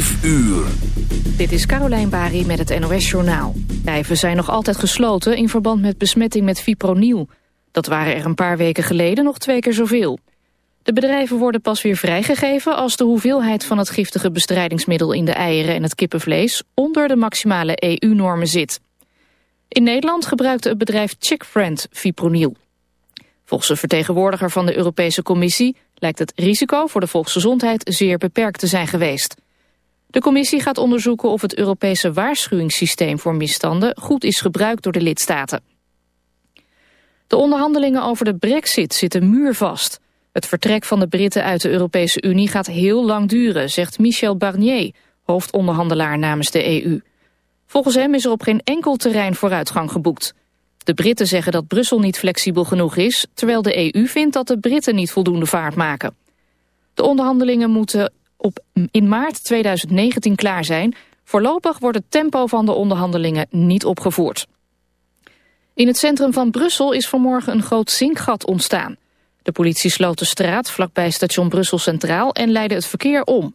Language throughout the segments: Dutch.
5 uur. Dit is Carolijn Bari met het NOS Journaal. Bedrijven zijn nog altijd gesloten in verband met besmetting met fipronil. Dat waren er een paar weken geleden nog twee keer zoveel. De bedrijven worden pas weer vrijgegeven als de hoeveelheid van het giftige bestrijdingsmiddel in de eieren en het kippenvlees onder de maximale EU-normen zit. In Nederland gebruikte het bedrijf Chickfriend fipronil. Volgens een vertegenwoordiger van de Europese Commissie lijkt het risico voor de volksgezondheid zeer beperkt te zijn geweest. De commissie gaat onderzoeken of het Europese waarschuwingssysteem voor misstanden goed is gebruikt door de lidstaten. De onderhandelingen over de brexit zitten muurvast. Het vertrek van de Britten uit de Europese Unie gaat heel lang duren, zegt Michel Barnier, hoofdonderhandelaar namens de EU. Volgens hem is er op geen enkel terrein vooruitgang geboekt. De Britten zeggen dat Brussel niet flexibel genoeg is... terwijl de EU vindt dat de Britten niet voldoende vaart maken. De onderhandelingen moeten op, in maart 2019 klaar zijn. Voorlopig wordt het tempo van de onderhandelingen niet opgevoerd. In het centrum van Brussel is vanmorgen een groot zinkgat ontstaan. De politie sloot de straat vlakbij station Brussel Centraal en leidde het verkeer om.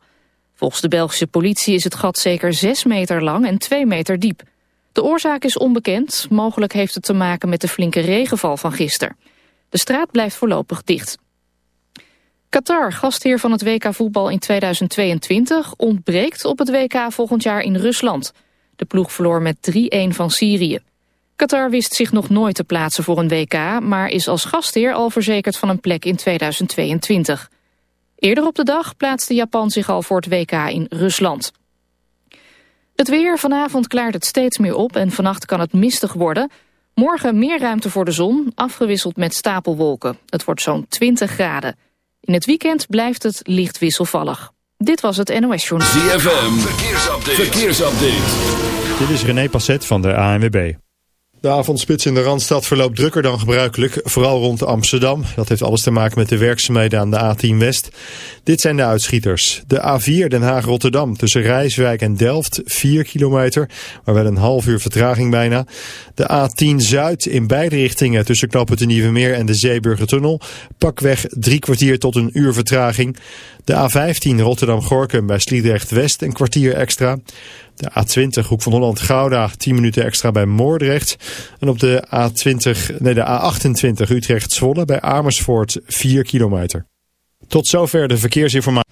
Volgens de Belgische politie is het gat zeker 6 meter lang en 2 meter diep. De oorzaak is onbekend. Mogelijk heeft het te maken met de flinke regenval van gisteren. De straat blijft voorlopig dicht. Qatar, gastheer van het WK voetbal in 2022, ontbreekt op het WK volgend jaar in Rusland. De ploeg verloor met 3-1 van Syrië. Qatar wist zich nog nooit te plaatsen voor een WK, maar is als gastheer al verzekerd van een plek in 2022. Eerder op de dag plaatste Japan zich al voor het WK in Rusland. Het weer, vanavond klaart het steeds meer op en vannacht kan het mistig worden. Morgen meer ruimte voor de zon, afgewisseld met stapelwolken. Het wordt zo'n 20 graden. In het weekend blijft het licht wisselvallig. Dit was het NOS Journal. ZFM, verkeersupdate. verkeersupdate. Dit is René Passet van de ANWB. De avondspits in de Randstad verloopt drukker dan gebruikelijk, vooral rond Amsterdam. Dat heeft alles te maken met de werkzaamheden aan de A10 West. Dit zijn de uitschieters. De A4 Den Haag-Rotterdam tussen Rijswijk en Delft, 4 kilometer, maar wel een half uur vertraging bijna. De A10 Zuid in beide richtingen tussen Knoppen de Nieuwe Meer en de Zeeburgertunnel. Pakweg drie kwartier tot een uur vertraging. De A15 Rotterdam-Gorkum bij Sliedrecht-West een kwartier extra. De A20 Hoek van Holland-Gouda 10 minuten extra bij Moordrecht. En op de A20, nee de A28 Utrecht-Zwolle bij Amersfoort 4 kilometer. Tot zover de verkeersinformatie.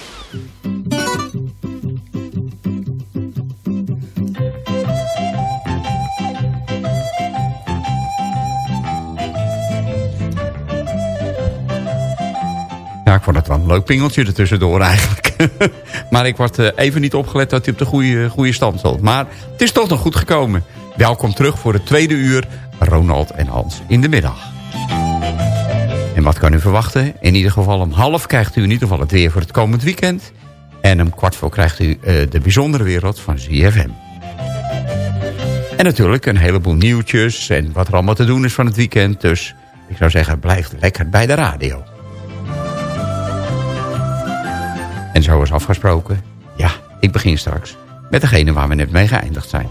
Vond het wel een leuk pingeltje ertussendoor eigenlijk. maar ik was eh, even niet opgelet dat hij op de goede, goede stand stond. Maar het is toch nog goed gekomen. Welkom terug voor het tweede uur. Ronald en Hans in de middag. En wat kan u verwachten? In ieder geval om half krijgt u in ieder geval het weer voor het komend weekend. En om kwart voor krijgt u de bijzondere wereld van ZFM. En natuurlijk een heleboel nieuwtjes en wat er allemaal te doen is van het weekend. Dus ik zou zeggen, blijf lekker bij de radio. En zoals afgesproken, ja, ik begin straks met degene waar we net mee geëindigd zijn.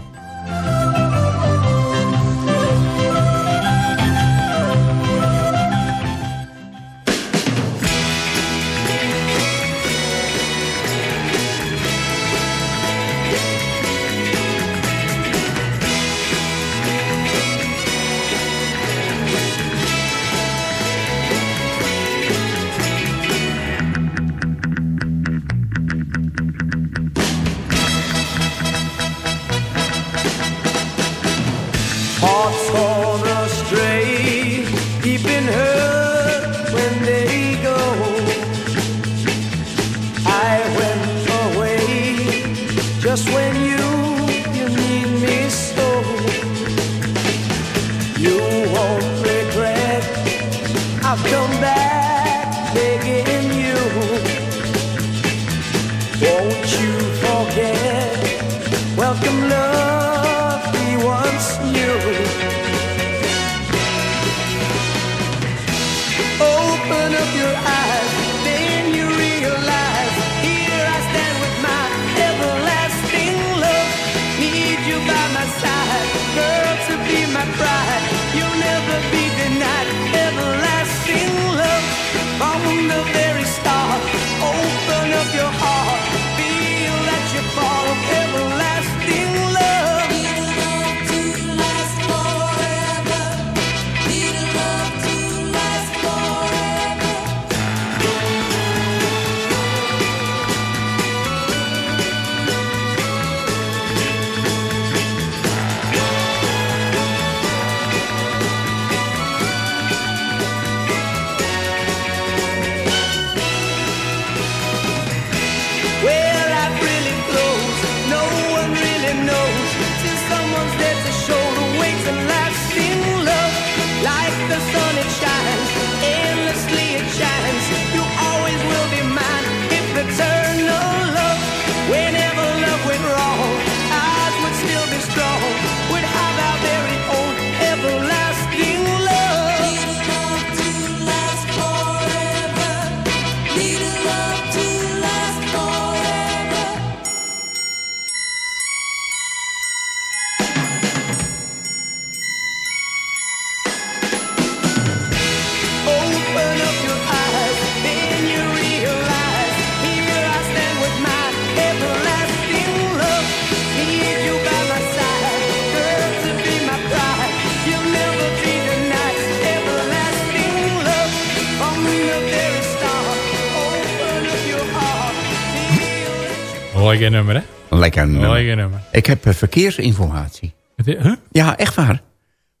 Lekker nummer, hè? Lekker nummer. Lekker nummer. Ik heb uh, verkeersinformatie. Huh? Ja, echt waar.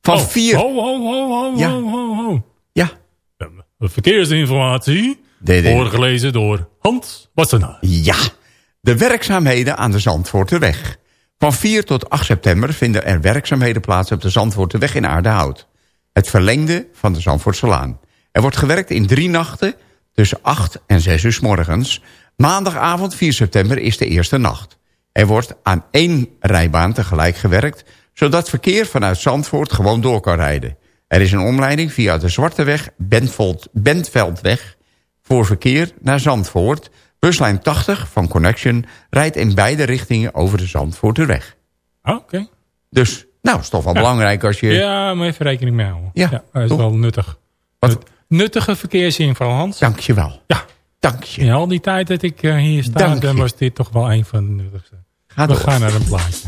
Van oh, vier... Ho, ho, ho, ho, ja. ho, ho, ho. Ja. Verkeersinformatie. De, de. Voorgelezen door Hans Wassenaar. Ja. De werkzaamheden aan de Zandvoorterweg. Van 4 tot 8 september vinden er werkzaamheden plaats op de Zandvoorterweg in Aardehout. Het verlengde van de Zandvoortselaan. Er wordt gewerkt in drie nachten tussen 8 en 6 uur s morgens Maandagavond 4 september is de eerste nacht. Er wordt aan één rijbaan tegelijk gewerkt... zodat verkeer vanuit Zandvoort gewoon door kan rijden. Er is een omleiding via de Zwarteweg Bentveldweg... voor verkeer naar Zandvoort. Buslijn 80 van Connection rijdt in beide richtingen over de Zandvoorterweg. Oh, Oké. Dus, nou, is toch wel belangrijk als je... Ja, maar even rekening mee houden. Ja, ja dat is wel nuttig. Wat? Nuttige verkeersinfo, Hans. Dank je wel. Ja. Dank je. In al die tijd dat ik uh, hier sta, dan was dit toch wel een van de nuttigste. Ga We door. gaan naar een plaatje.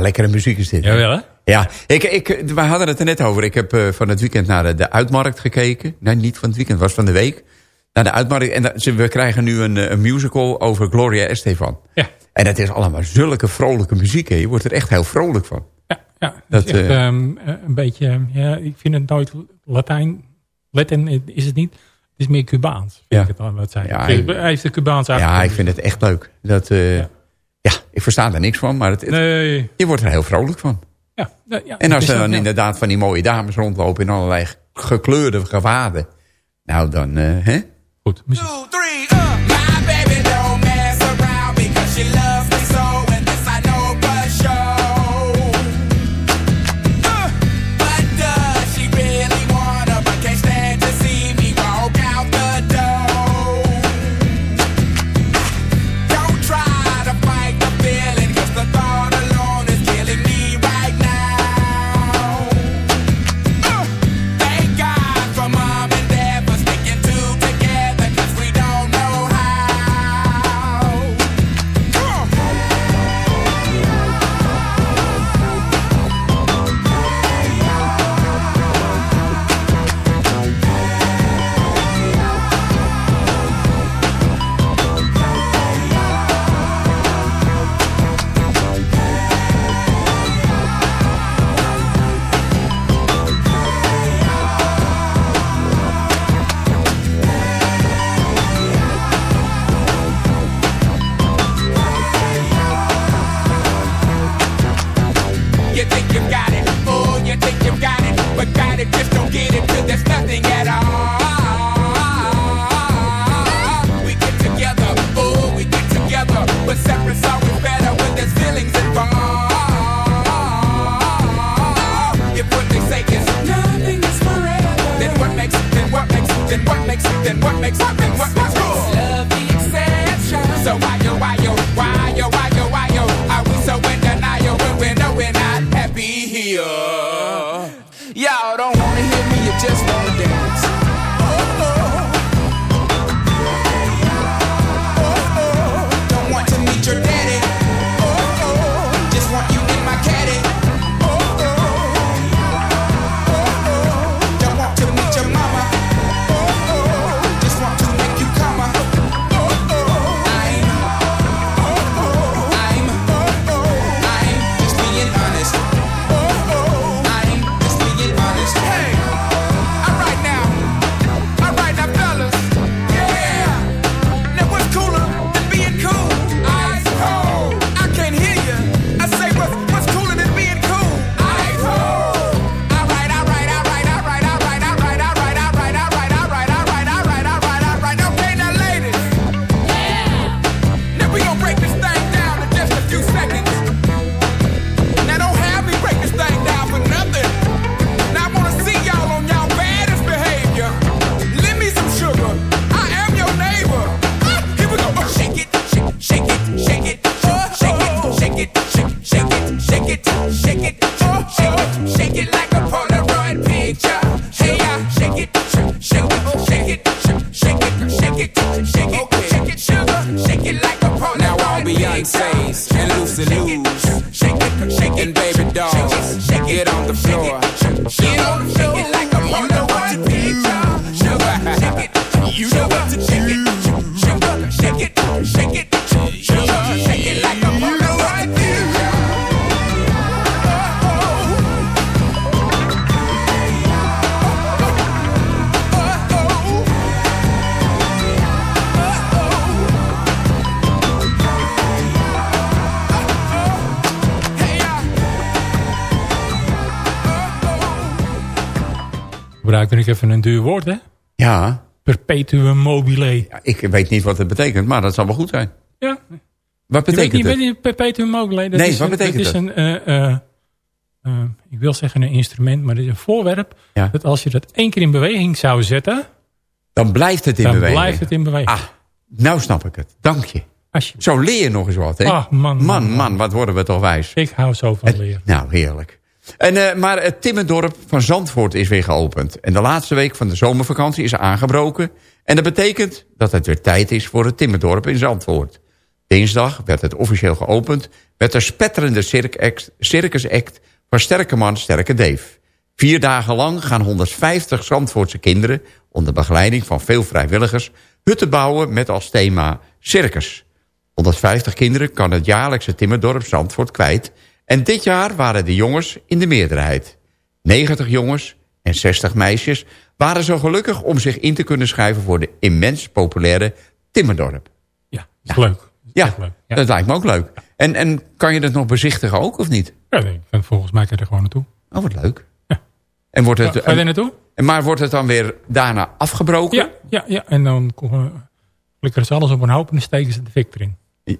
Lekkere muziek is dit. Jawel, hè? Ja, ik, ik, we hadden het er net over. Ik heb uh, van het weekend naar de, uitmarkt gekeken. Nee, niet van het weekend, het was van de week naar de uitmarkt. En we krijgen nu een, eh, een, musical over Gloria Estefan. Ja. En het is allemaal zulke vrolijke muziek. Hè. Je wordt er echt heel vrolijk van. Ja, ja dat is echt, uh, um, een beetje... Ja, ik vind het nooit Latijn... Latin is het niet. Het is meer Cubaans. ja. ik het dan wat zijn. Ja, hij heeft de Cubaanse Ja, ik vind het echt leuk. Dat, uh, ja. Ja. ik versta er niks van. Maar het, nee. je wordt er heel vrolijk van. Ja, ja, en als er dan inderdaad van die mooie dames rondlopen... in allerlei gekleurde gewaden... Nou, dan... Uh, hè? Goed, muziek. Two, three, even een duur woord, hè? Ja. Perpetuum mobile. Ja, ik weet niet wat het betekent, maar dat zal wel goed zijn. Ja. Wat betekent je weet, het? Niet perpetuum mobile. Dat nee, is wat betekent dat? is een, uh, uh, ik wil zeggen een instrument, maar dit is een voorwerp. Ja. Dat als je dat één keer in beweging zou zetten... Dan blijft het in dan beweging. Dan blijft het in beweging. Ah, nou snap ik het. Dank je. Zo leer je nog eens wat, hè? Ah, man, man, man, wat worden we toch wijs. Ik hou zo van leren. Nou, heerlijk. En, uh, maar het Timmendorp van Zandvoort is weer geopend. En de laatste week van de zomervakantie is aangebroken. En dat betekent dat het weer tijd is voor het Timmendorp in Zandvoort. Dinsdag werd het officieel geopend met de spetterende circus act van Sterke Man, Sterke Dave. Vier dagen lang gaan 150 Zandvoortse kinderen... onder begeleiding van veel vrijwilligers... hutten bouwen met als thema circus. 150 kinderen kan het jaarlijkse Timmerdorp Zandvoort kwijt... En dit jaar waren de jongens in de meerderheid. 90 jongens en 60 meisjes waren zo gelukkig om zich in te kunnen schrijven... voor de immens populaire Timmerdorp. Ja, dat is leuk. Ja, leuk. ja, dat lijkt me ook leuk. En, en kan je dat nog bezichtigen ook, of niet? Ja, nee, volgens mij kan je er gewoon naartoe. Oh, wat leuk. Ja. En wordt het, ga je er naartoe? En, maar wordt het dan weer daarna afgebroken? Ja, ja, ja. en dan flikkeren ze alles op een hoop en dan steken ze de fik erin.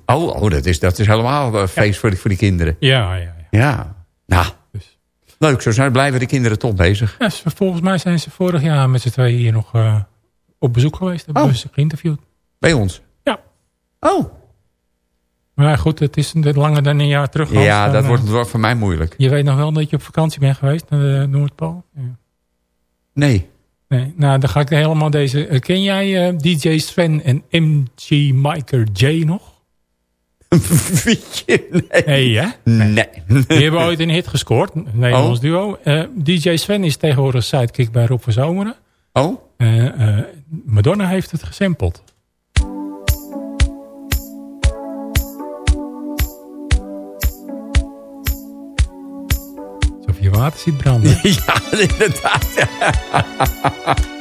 Oh, oh dat, is, dat is helemaal een feest voor, die, voor die kinderen. Ja, ja, ja. Ja, nou, dus. leuk. Zo zijn, blijven de kinderen toch bezig. Ja, volgens mij zijn ze vorig jaar met z'n tweeën hier nog uh, op bezoek geweest. Hebben oh. ze geïnterviewd. Bij ons? Ja. Oh. Maar goed, het is langer dan een jaar terug. Ja, dat wordt, wordt voor mij moeilijk. Je weet nog wel dat je op vakantie bent geweest naar Noordpool? Ja. Nee. Nee, nou dan ga ik helemaal deze... Ken jij uh, DJ Sven en MG Miker J nog? Nee. Nee, hè? Nee. Die hebben ooit een hit gescoord. Een Nederlands oh. duo. Uh, DJ Sven is tegenwoordig sidekick bij Rob van Zomeren. Oh? Madonna heeft het gesampled. Alsof je water ziet branden. Ja, inderdaad.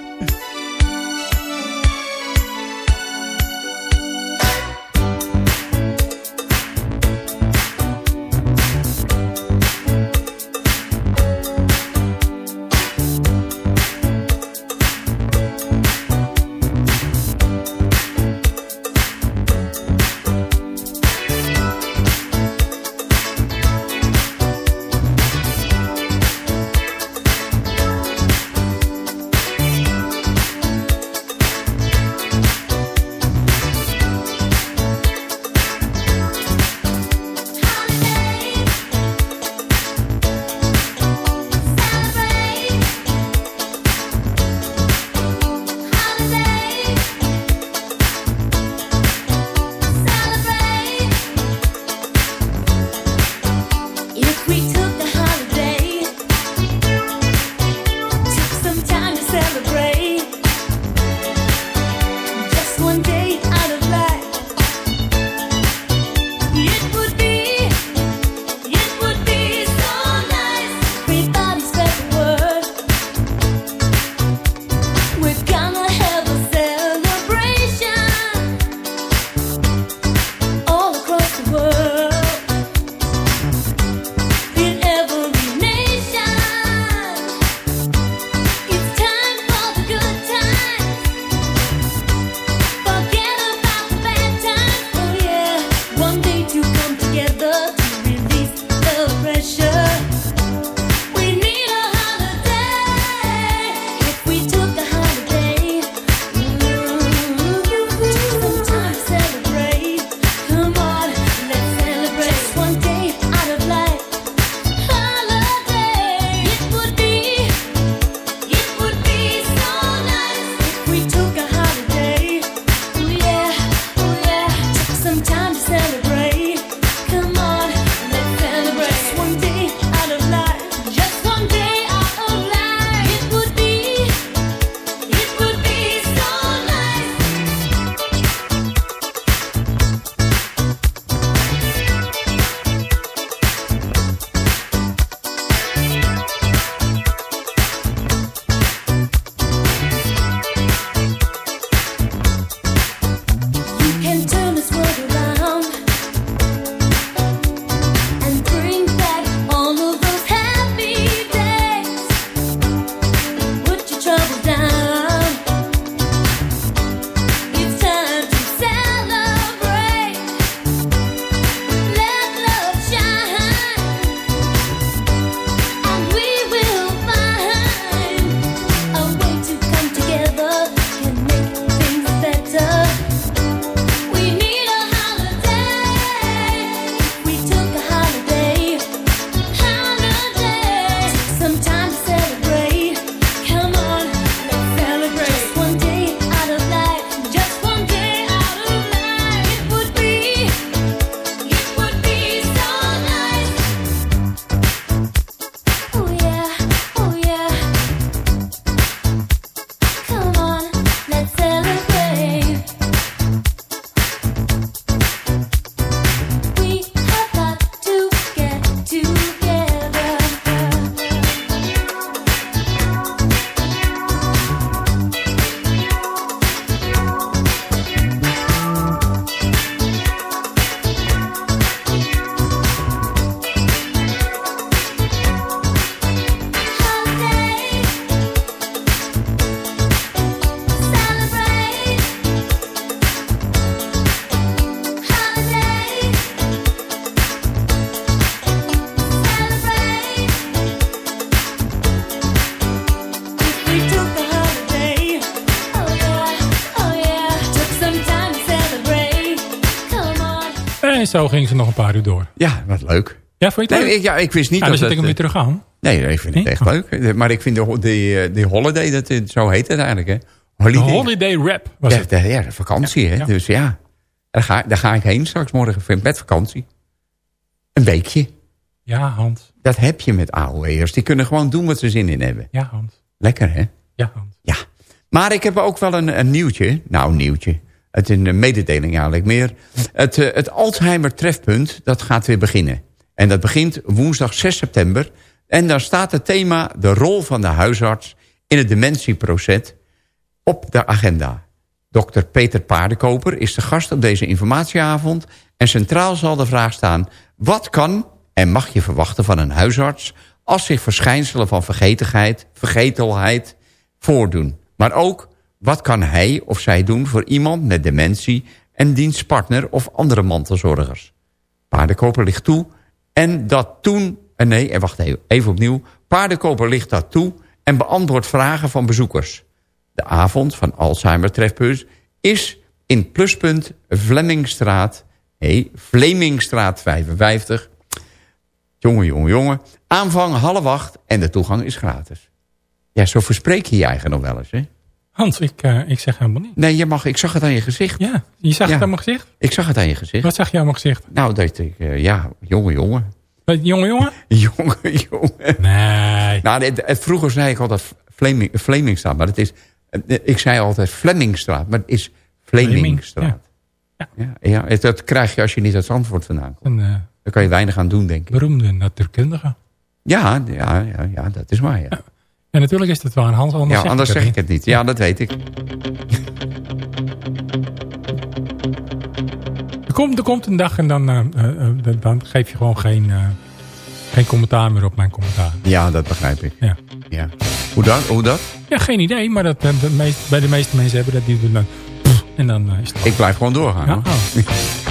zo gingen ze nog een paar uur door. Ja, wat leuk. Ja, vond je het nee, Ik, ja, ik wist niet ja, dat dan zet ik hem weer terug aan. Nee, ik vind het echt leuk. Maar ik vind de, die, die holiday, dat, zo heet het eigenlijk, hè? Holiday, de holiday rap was ja, De, ja, de vakantie, hè? Dus ja, daar ga, daar ga ik heen straks morgen met vakantie. Een weekje. Ja, Hans. Dat heb je met AOE'ers. Die kunnen gewoon doen wat ze zin in hebben. Ja, Hans. Lekker, hè? Ja, Hans. Ja. Maar ik heb ook wel een, een nieuwtje. Nou, een nieuwtje. Het is een mededeling eigenlijk meer. Het, uh, het Alzheimer trefpunt, dat gaat weer beginnen. En dat begint woensdag 6 september. En daar staat het thema de rol van de huisarts in het dementieproces op de agenda. Dr. Peter Paardenkoper is de gast op deze informatieavond... en centraal zal de vraag staan... wat kan en mag je verwachten van een huisarts... als zich verschijnselen van vergetigheid, vergetelheid voordoen. Maar ook, wat kan hij of zij doen voor iemand met dementie... en dienstpartner of andere mantelzorgers? Paardenkoper ligt toe en dat toen... Eh, nee, eh, wacht even, even opnieuw. Paardenkoper ligt dat toe en beantwoordt vragen van bezoekers. De avond van Alzheimer is in pluspunt Vlemmingstraat... Nee, Vlemingstraat 55. Jongen, jongen, jongen. Aanvang half acht en de toegang is gratis. Ja, zo verspreek je je eigen nog wel eens, hè? Hans, ik, uh, ik zeg helemaal niet. Nee, je mag, ik zag het aan je gezicht. Ja, je zag het aan mijn gezicht? Ik zag het aan je gezicht. Wat zag je aan mijn gezicht? Nou, dat ik, uh, ja, jongen, jongen. Wat, jongen, jongen? jongen, jongen. Nee. Nou, het, het, vroeger zei ik altijd Fleming, Flemingstraat, maar het is... Ik zei altijd Flemmingstraat, maar het is Flemingstraat. Ja. Ja. ja. ja. dat krijg je als je niet uit Zandvoort vandaan komt. En, uh, Daar kan je weinig aan doen, denk ik. Beroemde natuurkundige. Ja, ja, ja, ja, dat is waar, ja. En natuurlijk is dat wel een Hans, anders, ja, zeg, anders zeg ik het niet. Ja, dat weet ik. Er komt, er komt een dag en dan, uh, uh, dan geef je gewoon geen, uh, geen commentaar meer op mijn commentaar. Ja, dat begrijp ik. Ja. ja. Hoe, dat, hoe dat? Ja, geen idee, maar dat, de meest, bij de meeste mensen hebben dat die doen dan... En dan is het Ik blijf gewoon doorgaan. Ja,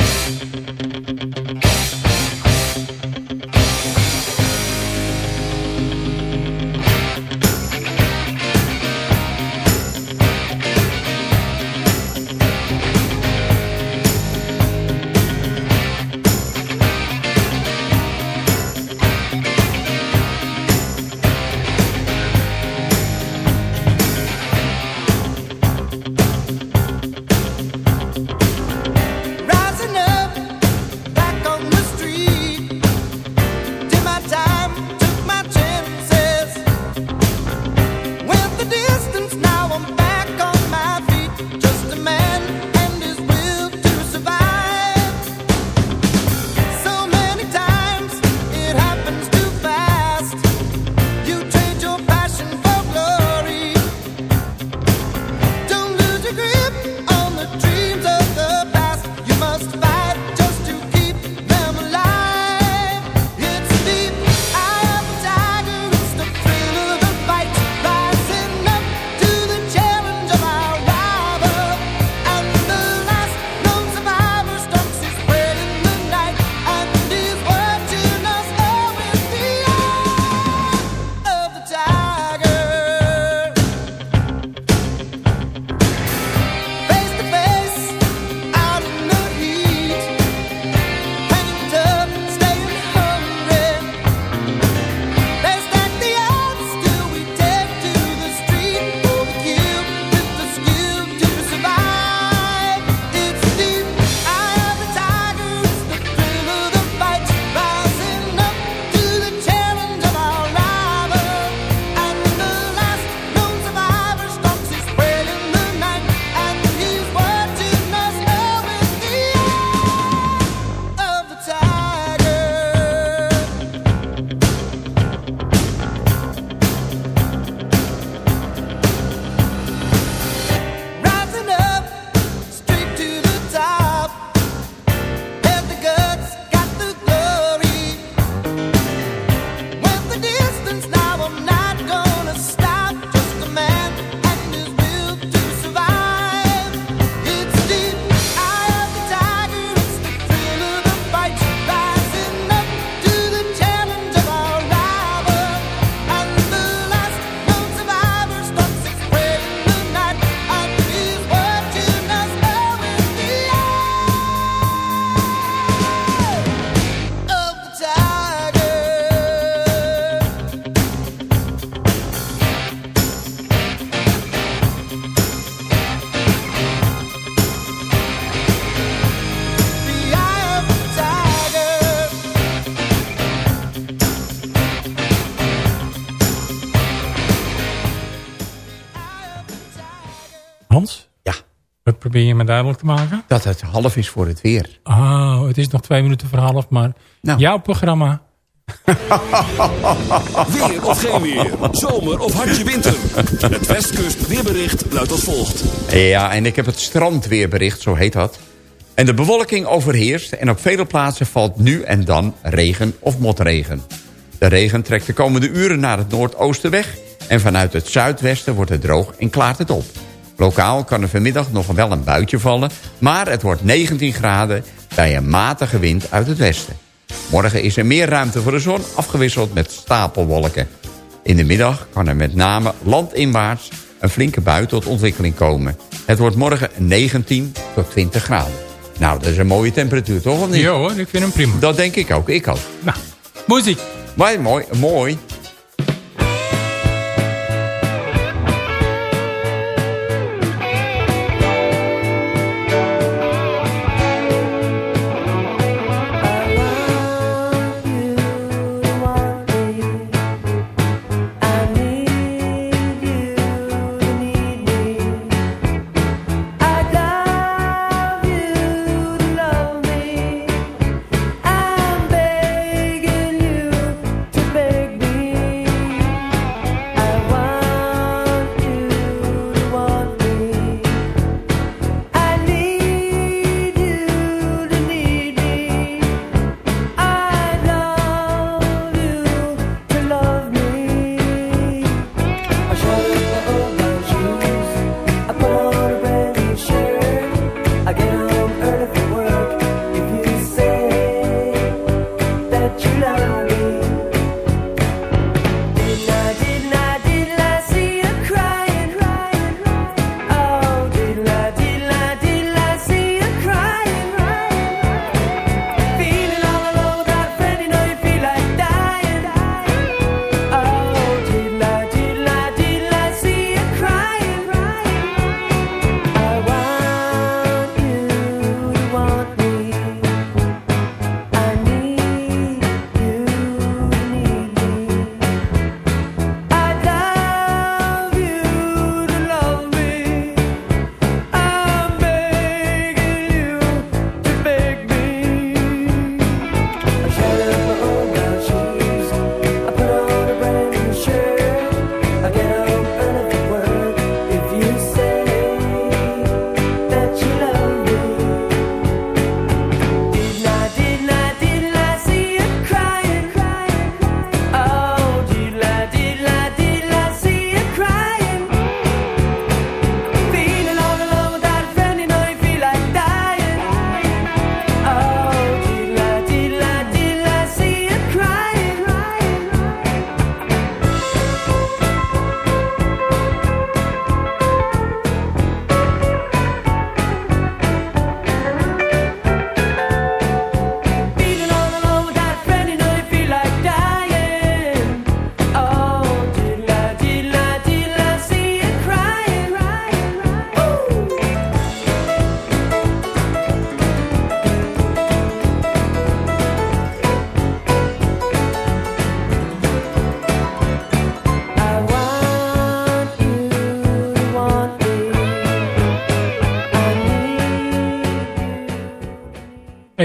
probeer je me duidelijk te maken? Dat het half is voor het weer. Oh, het is nog twee minuten voor half, maar nou. jouw programma... weer of geen weer, zomer of hartje winter. Het Westkust weerbericht luidt als volgt. Ja, en ik heb het strandweerbericht, zo heet dat. En de bewolking overheerst en op vele plaatsen valt nu en dan regen of motregen. De regen trekt de komende uren naar het noordoosten weg... en vanuit het zuidwesten wordt het droog en klaart het op. Lokaal kan er vanmiddag nog wel een buitje vallen... maar het wordt 19 graden bij een matige wind uit het westen. Morgen is er meer ruimte voor de zon, afgewisseld met stapelwolken. In de middag kan er met name landinwaarts een flinke bui tot ontwikkeling komen. Het wordt morgen 19 tot 20 graden. Nou, dat is een mooie temperatuur, toch? Of niet? Ja hoor, ik vind hem prima. Dat denk ik ook, ik ook. Nou, muziek. Mooi, mooi, mooi.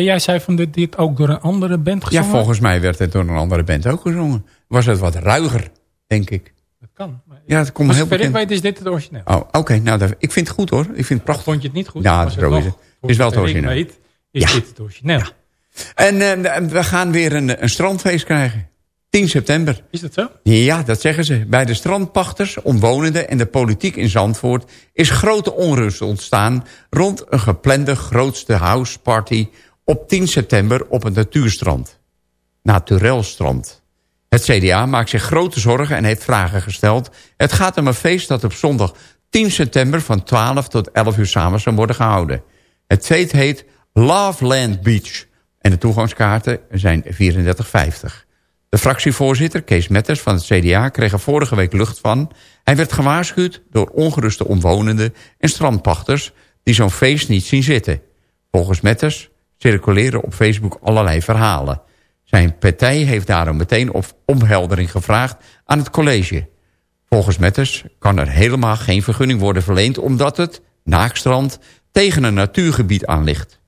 Jij zei van dit, dit ook door een andere band gezongen? Ja, volgens mij werd het door een andere band ook gezongen. Was het wat ruiger, denk ik. Dat kan. Ja, het komt heel bekend. weet is dit het origineel. Oh, oké. Nou, dat, ik vind het goed hoor. Ik vind het prachtig. Vond je het niet goed? Ja, dat is, het is wel het origineel. weet, is dit het origineel. Ja. En uh, we gaan weer een, een strandfeest krijgen. 10 september. Is dat zo? Ja, dat zeggen ze. Bij de strandpachters, omwonenden en de politiek in Zandvoort... is grote onrust ontstaan rond een geplande grootste houseparty op 10 september op het natuurstrand. Naturelstrand. Het CDA maakt zich grote zorgen en heeft vragen gesteld. Het gaat om een feest dat op zondag 10 september van 12 tot 11 uur samen zal worden gehouden. Het feest heet Loveland Beach en de toegangskaarten zijn 34,50. De fractievoorzitter Kees Metters van het CDA kreeg er vorige week lucht van. Hij werd gewaarschuwd door ongeruste omwonenden en strandpachters... die zo'n feest niet zien zitten. Volgens Metters circuleren op Facebook allerlei verhalen. Zijn partij heeft daarom meteen op omheldering gevraagd aan het college. Volgens Metters kan er helemaal geen vergunning worden verleend... omdat het, naakstrand, tegen een natuurgebied aan ligt.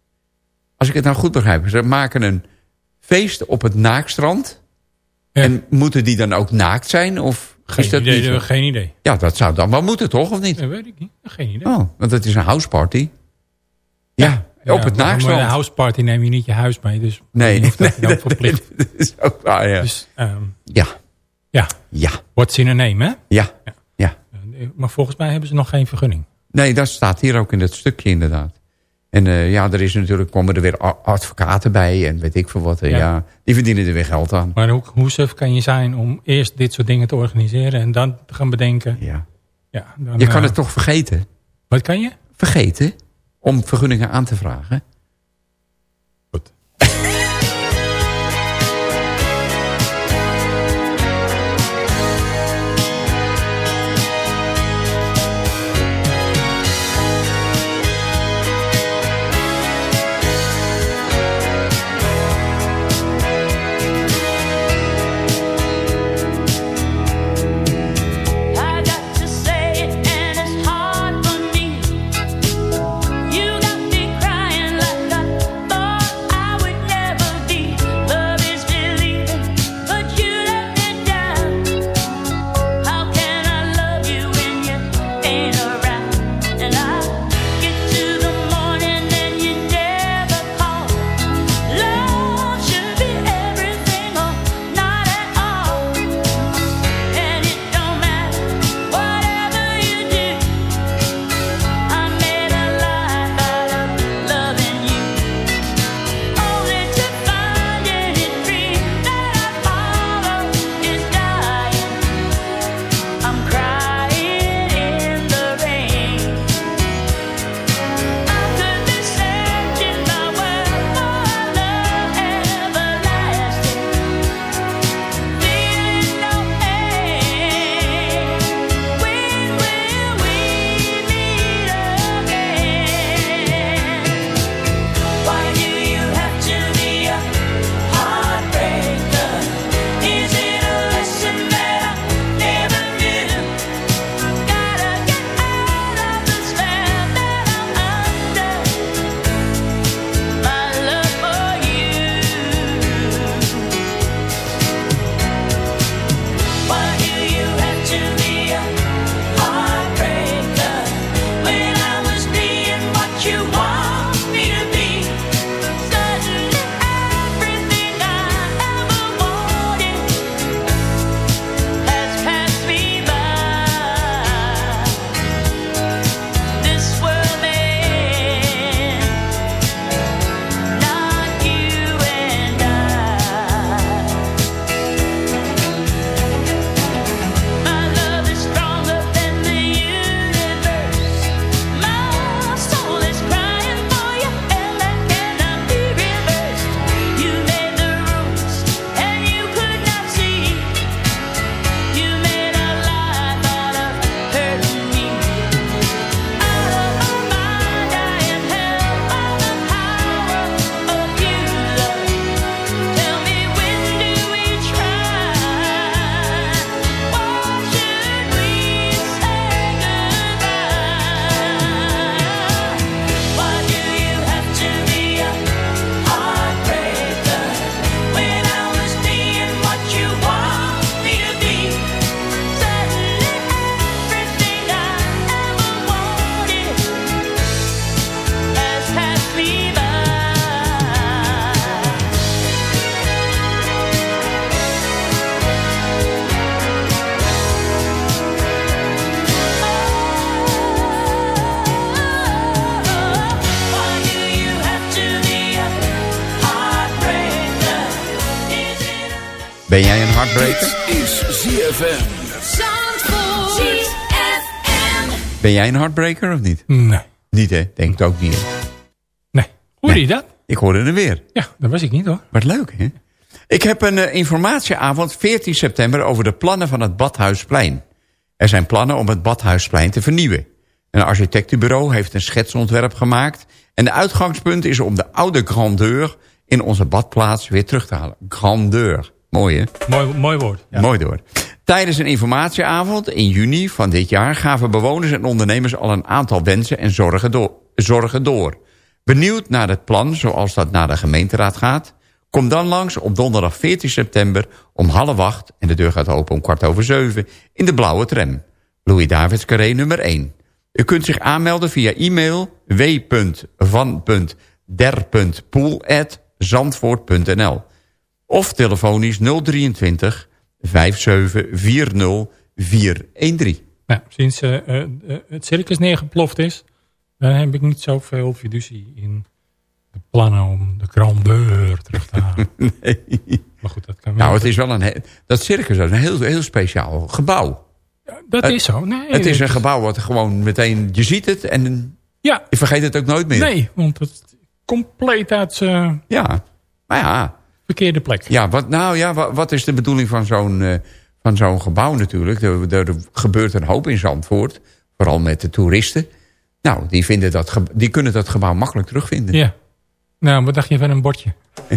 Als ik het nou goed begrijp, ze maken een feest op het naakstrand. En moeten die dan ook naakt zijn? Of geen, dat idee, niet geen idee. Ja, dat zou dan wel moeten, toch? Of niet? Dat weet ik niet. Geen idee. Oh, want het is een houseparty. Ja, ja, op het naakstrand. een houseparty neem je niet je huis mee. Dus nee, nee, dat, nee, verplicht. dat is ook waar, ja. Dus, um, ja. Ja. Ja. What's in a name, hè? Ja. ja. ja. Maar volgens mij hebben ze nog geen vergunning. Nee, dat staat hier ook in dat stukje inderdaad. En uh, ja, er is natuurlijk, komen er weer advocaten bij en weet ik veel wat. Ja. ja. die verdienen er weer geld aan. Maar hoe, hoe suf kan je zijn om eerst dit soort dingen te organiseren... en dan te gaan bedenken... Ja. Ja, dan, je kan uh, het toch vergeten? Wat kan je? Vergeten om vergunningen aan te vragen. Ben jij een heartbreaker? Dit is ZFM. Ben jij een heartbreaker of niet? Nee. Niet hè? Denk het ook niet. Nee. Hoorde je dat? Ik hoorde er weer. Ja, dat was ik niet hoor. Wat leuk hè? Ik heb een uh, informatieavond 14 september over de plannen van het Badhuisplein. Er zijn plannen om het Badhuisplein te vernieuwen. Een architectenbureau heeft een schetsontwerp gemaakt... en de uitgangspunt is om de oude grandeur in onze badplaats weer terug te halen. Grandeur. Mooi, hè? Mooi, mooi woord. Ja. Mooi woord. Tijdens een informatieavond in juni van dit jaar... gaven bewoners en ondernemers al een aantal wensen en zorgen door, zorgen door. Benieuwd naar het plan zoals dat naar de gemeenteraad gaat? Kom dan langs op donderdag 14 september om half acht... en de deur gaat open om kwart over zeven in de blauwe tram. Louis Davids Carré nummer 1. U kunt zich aanmelden via e-mail w.van.der.poel.zandvoort.nl of telefonisch 023 5740 413. Nou, sinds uh, uh, het circus neergeploft is, uh, heb ik niet zoveel fiducie in de plannen om de grandeur terug te halen. nee. Maar goed, dat kan Nou, het is wel een, dat circus is een heel, heel speciaal gebouw. Ja, dat het, is zo. Nee, het is een gebouw wat gewoon meteen, je ziet het en ja. je vergeet het ook nooit meer. Nee, want het compleet uit Ja, maar ja. Verkeerde plek. Ja, wat, nou ja, wat, wat is de bedoeling van zo'n uh, van zo'n gebouw natuurlijk? Er, er, gebeurt een hoop in Zandvoort, vooral met de toeristen. Nou, die, vinden dat, die kunnen dat gebouw makkelijk terugvinden. Ja. Nou, wat dacht je van een bordje?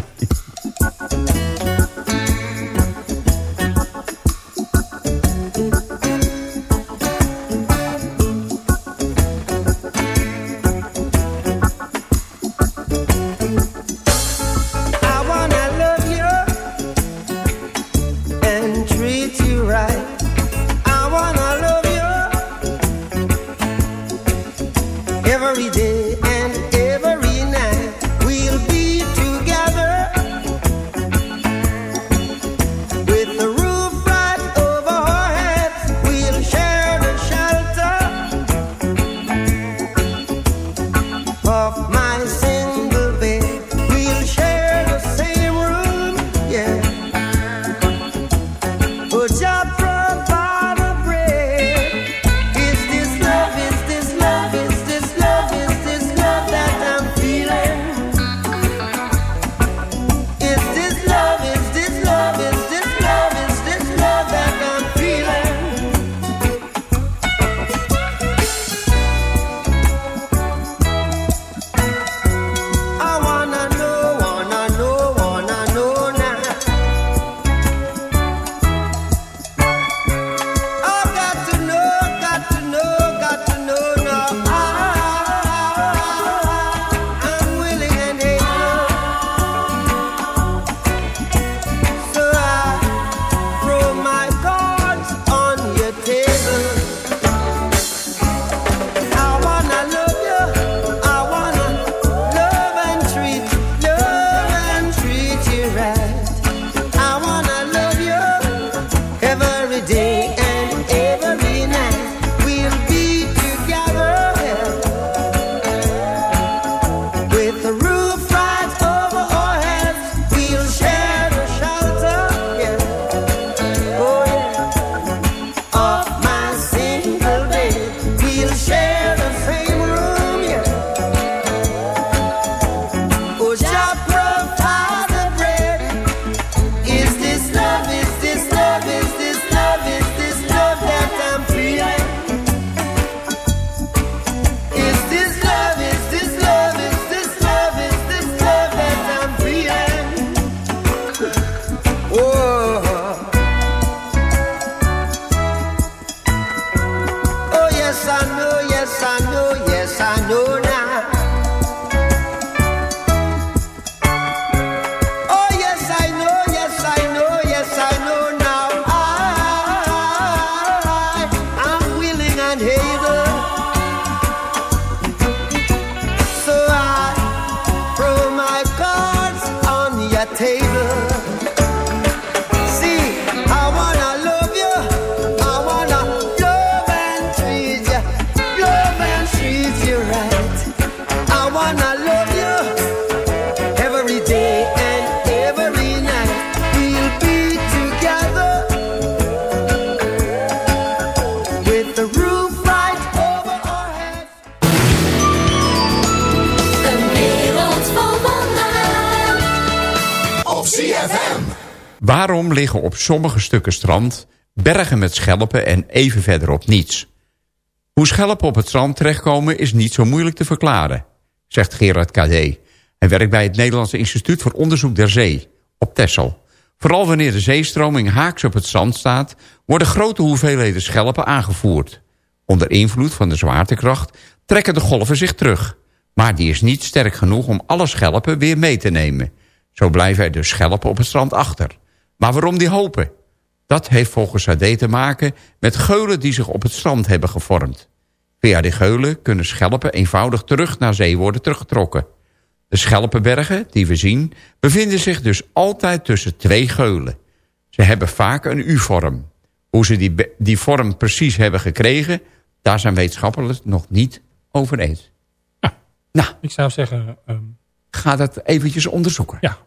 Waarom liggen op sommige stukken strand bergen met schelpen en even verderop niets? Hoe schelpen op het strand terechtkomen is niet zo moeilijk te verklaren, zegt Gerard Kadé. Hij werkt bij het Nederlandse Instituut voor Onderzoek der Zee, op Texel. Vooral wanneer de zeestroming haaks op het zand staat... worden grote hoeveelheden schelpen aangevoerd. Onder invloed van de zwaartekracht trekken de golven zich terug... Maar die is niet sterk genoeg om alle schelpen weer mee te nemen. Zo blijven er dus schelpen op het strand achter. Maar waarom die hopen? Dat heeft volgens AD te maken met geulen die zich op het strand hebben gevormd. Via die geulen kunnen schelpen eenvoudig terug naar zee worden teruggetrokken. De schelpenbergen die we zien bevinden zich dus altijd tussen twee geulen. Ze hebben vaak een U-vorm. Hoe ze die, die vorm precies hebben gekregen... daar zijn wetenschappers nog niet over eens. Ja, nou, ik zou zeggen... Um, Ga dat eventjes onderzoeken. Ja.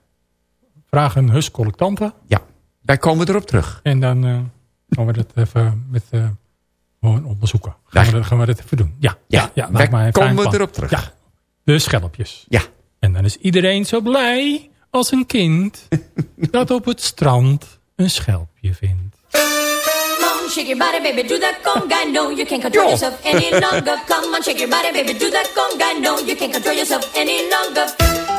Vraag een hus collectante. Ja, wij komen erop terug. En dan uh, gaan we dat even met... Uh, gewoon onderzoeken. Gaan, we, dat, gaan we dat even doen. Ja, ja, ja, ja wij komen erop terug. Ja, de schelpjes. Ja. En dan is iedereen zo blij als een kind... dat op het strand een schelpje vindt. Come on, shake your body, baby, do that conga. No, you can't control yourself any longer. Come on, shake your body, baby, do that conga. No, you can't control yourself any longer.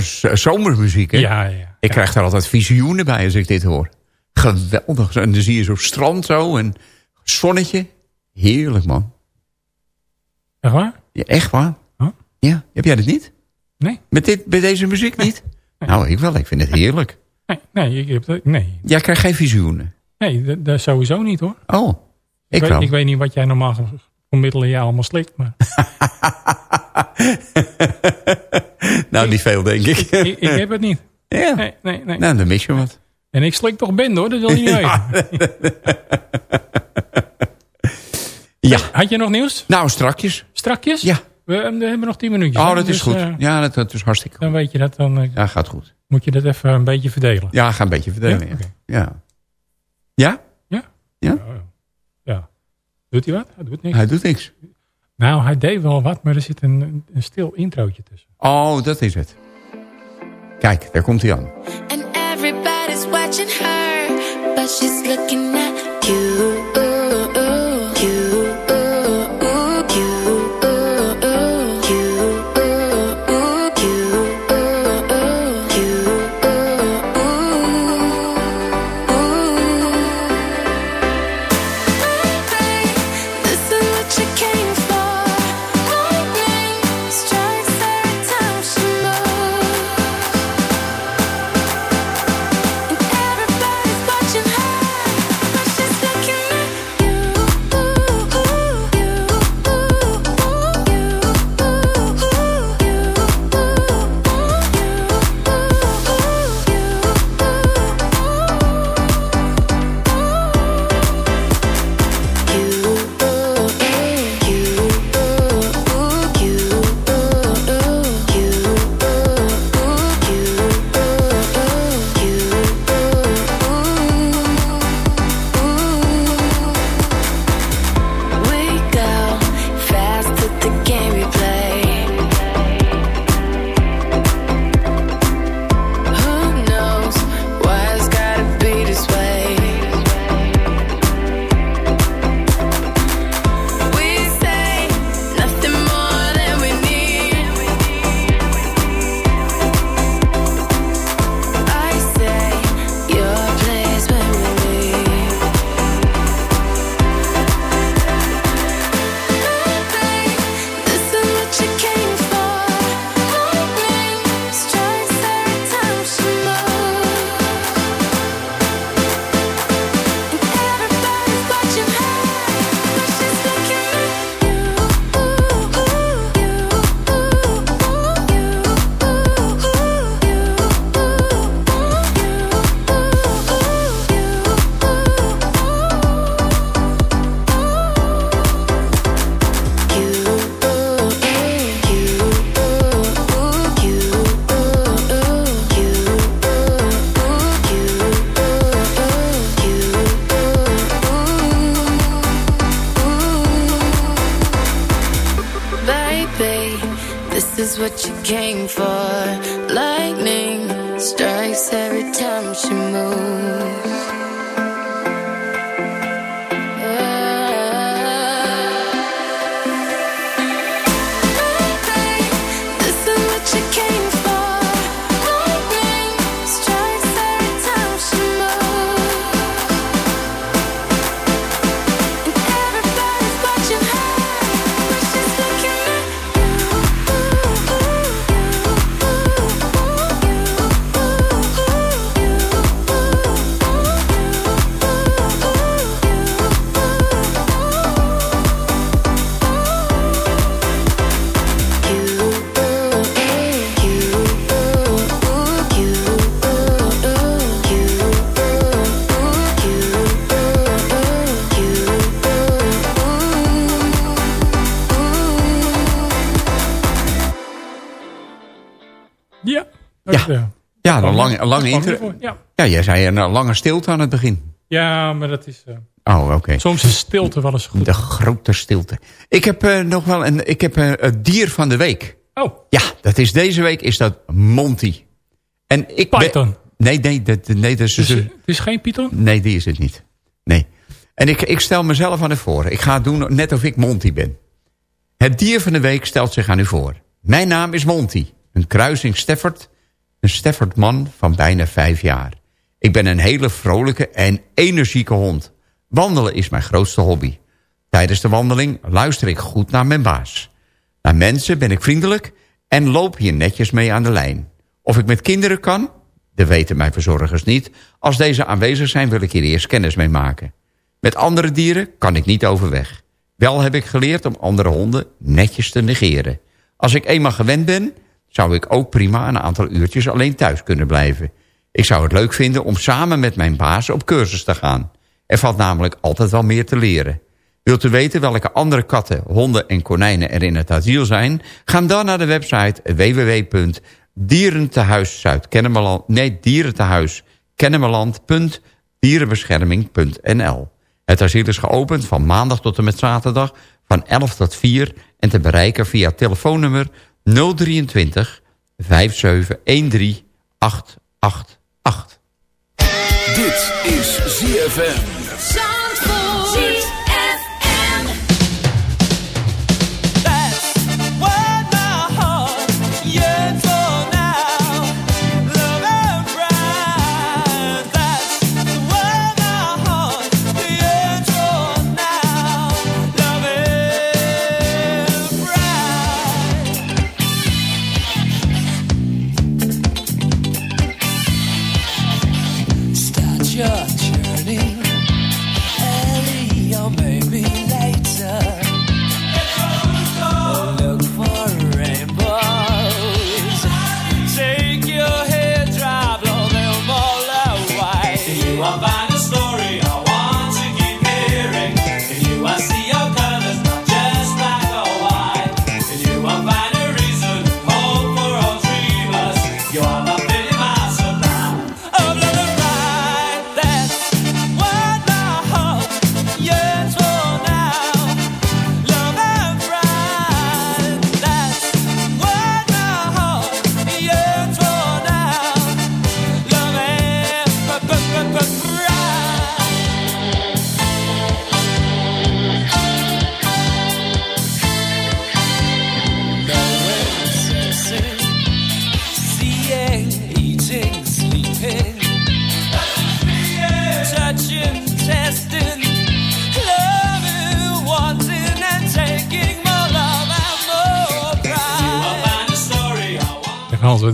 Zomers, eh, zomermuziek. Hè? Ja, ja. Ik krijg daar altijd visioenen bij als ik dit hoor. Geweldig. En dan zie je zo strand zo en zonnetje. Heerlijk, man. Echt waar? Ja, echt waar. Ja, heb jij dit niet? Nee. Met, dit, met deze muziek niet? Nou, ik wel. Ik vind het heerlijk. Nee, nee, ik heb, dat- nee. Jij krijgt geen visioenen? nee dat, sowieso niet hoor. Oh, ik, Ik, weet, wel. ik weet niet wat jij normaal middelen je allemaal slikt. Maar nou, niet veel, denk ik. ik, ik heb het niet. ja. Nee, nee, nee. Nou, dan mis je wat. En ik slik toch ben hoor, dat wil je niet weten. Ja. Had je nog nieuws? Nou, strakjes. Strakjes? Ja. We, we hebben nog tien minuutjes. Oh, dat is Dus, goed. eh, Ja, dat, dat is hartstikke goed. dan weet je dat, dan eh, Ja, gaat goed. moet je dat even een beetje verdelen. Ja, ga een beetje verdelen. Ja? Ja? Ja. ja? Ja? Ja? Ja. Doet hij wat? Hij doet niks. Hij doet niks. Nou, hij deed wel wat, maar er zit een, een, stil introotje tussen. Oh, dat is het. Kijk, daar komt hij aan. And everybody's watching her, but she's looking at. You, Ja, een lange, een lange intro. Ja. Ja, jij zei een eh, lange stilte aan het begin. ja, maar dat is... eh, Oh, oké. soms is stilte wel eens goed. De grote stilte. Ik heb eh, nog wel een, ik heb, eh, het dier van de week. Oh, Ja, dat is deze week is dat Monty. En ik Python. Nee, nee, dat, nee, dat is... dus, dus- het is geen python? nee, die is het niet. Nee. En ik, ik stel mezelf aan u voor. Ik ga het doen net of ik Monty ben. Het dier van de week stelt zich aan u voor. Mijn naam is Monty. Een kruising Stafford. Een Stafford-man van bijna vijf jaar. Ik ben een hele vrolijke en energieke hond. Wandelen is mijn grootste hobby. Tijdens de wandeling luister ik goed naar mijn baas. Naar mensen ben ik vriendelijk en loop hier netjes mee aan de lijn. Of ik met kinderen kan? De weten mijn verzorgers niet. Als deze aanwezig zijn wil ik hier eerst kennis mee maken. Met andere dieren kan ik niet overweg. Wel heb ik geleerd om andere honden netjes te negeren. Als ik eenmaal gewend ben, zou ik ook prima een aantal uurtjes alleen thuis kunnen blijven. Ik zou het leuk vinden om samen met mijn baas op cursus te gaan. Er valt namelijk altijd wel meer te leren. Wilt u weten welke andere katten, honden en konijnen er in het asiel zijn? Ga dan naar de website www.dierentehuis nee, dierentehuiskennemerland.dierenbescherming.nl Het asiel is geopend van maandag tot en met zaterdag van 11 tot 4 en te bereiken via telefoonnummer 023 5713 888. Dit is ZFM. Start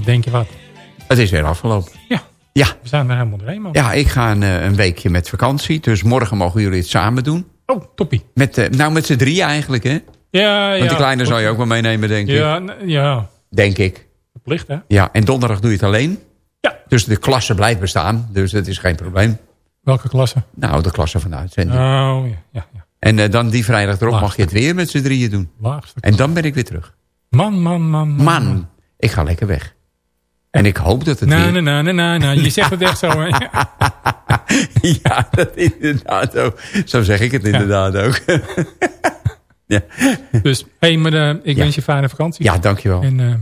denk je wat? Het is weer afgelopen. Ja. Ja. We zijn er helemaal doorheen, man. Ja, ik ga een, eh, een weekje met vakantie. Dus morgen mogen jullie het samen doen. Oh, toppie. Met, eh, nou, met z'n drieën eigenlijk, hè? Ja, ja. Want die kleine zou je ook wel meenemen, denk ik. Ja. Denk ik. Verplicht, hè? Ja, en donderdag doe je het alleen. Ja. Dus de klasse blijft bestaan. Dus dat is geen probleem. Welke klasse? Nou, de klasse van de uitzending. Oh, ja. ja, ja. En eh, dan die vrijdag erop mag je het weer met z'n drieën doen. Laagste En dan ben ik weer terug. Man, man, man, man. Man, ik ga lekker weg. En ik hoop dat het Na, weer... na, na, na, na. Je zegt het echt zo, hè? ja, dat inderdaad ook. Zo zeg ik het inderdaad ook. ja. Dus, hé, hey, maar eh, ik Ja. wens je fijne vakantie. ja, dankjewel. En eh,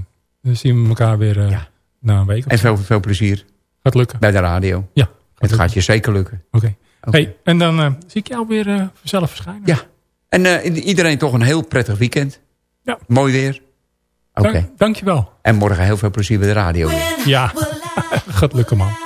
dan zien we elkaar weer eh, na een week. En veel, veel plezier Gaat lukken. bij de radio. Ja. Het gaat je zeker lukken. Oké. Hey, en dan zie ik jou weer vanzelf verschijnen. Ja. En iedereen toch een heel prettig weekend. Ja. Mooi weer. Oké. Dank, dankjewel. En morgen heel veel plezier bij de radio weer. Ja, gaat lukken, man.